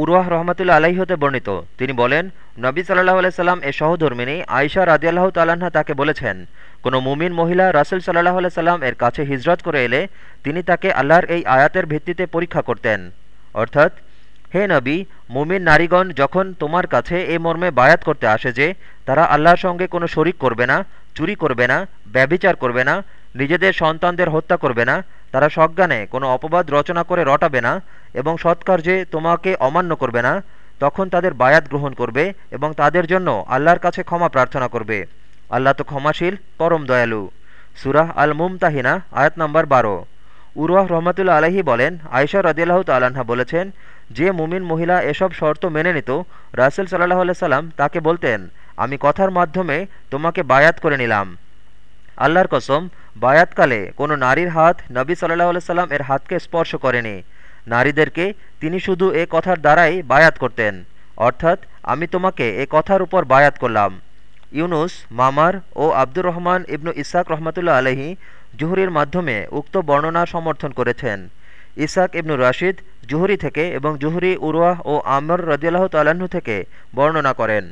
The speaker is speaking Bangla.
উরওয়াহ রহমতুল্লা আলাহি হতে বর্ণিত। তিনি বলেন, নবী সাল্লাহ আলাইসাল্লাম এ সহধর্মিনী আয়সা রাজিয়াল্লাহ তাল্লাহা তাকে বলেছেন, কোনো মুমিন মহিলা রাসুল সাল্লাহ সাল্লাম এর কাছে হিজরত করে এলে তিনি তাকে আল্লাহর এই আয়াতের ভিত্তিতে পরীক্ষা করতেন। অর্থাৎ, হে নবী, মুমিন নারীগণ যখন তোমার কাছে এ মর্মে বায়াত করতে আসে যে, তারা আল্লাহর সঙ্গে কোনো শরিক করবে না, চুরি করবে না ব্যবিচার করবে না, নিজেদের সন্তানদের হত্যা করবে না তারা সজ্ঞানে কোনো অপবাদ রচনা করে রটাবে না এবং সৎকার্যে তোমাকে অমান্য করবে না, তখন তাদের বায়াত গ্রহণ করবে এবং তাদের জন্য আল্লাহর কাছে ক্ষমা প্রার্থনা করবে। আল্লাহ তো ক্ষমাশীল, পরম দয়ালু। সুরাহ আল মুমতাহিনা আয়াত নম্বর বারো। উরওয়াহ রহমতুল্লা আলহি বলেন আয়সা রদিল্লাহ তাল্লাহা বলেছেন, যে মুমিন মহিলা এসব শর্ত মেনে নিত, রাসেল সাল্লাহ সাল্লাম তাকে বলতেন, আমি কথার মাধ্যমে তোমাকে বায়াত করে নিলাম। আল্লাহর কসম বায়াতকালে কোনো নারীর হাত নবী সাল্লাহ সাল্লাম এর হাতকে স্পর্শ করেনি। নারীদেরকে তিনি শুধু এ কথার দ্বারাই বায়াত করতেন। অর্থাৎ, আমি তোমাকে এ কথার উপর বায়াত করলাম। ইউনুস, মামার ও আব্দুর রহমান ইবনু ইসাক রহমতুল্লা আলহি জুহরির মাধ্যমে উক্ত বর্ণনা সমর্থন করেছেন। ইসাক ইবনু রাশিদ জুহরি থেকে এবং জুহরি উরওয়াহ ও আমর রদিয়াল্লাহ তাল্লাহ্ন থেকে বর্ণনা করেন।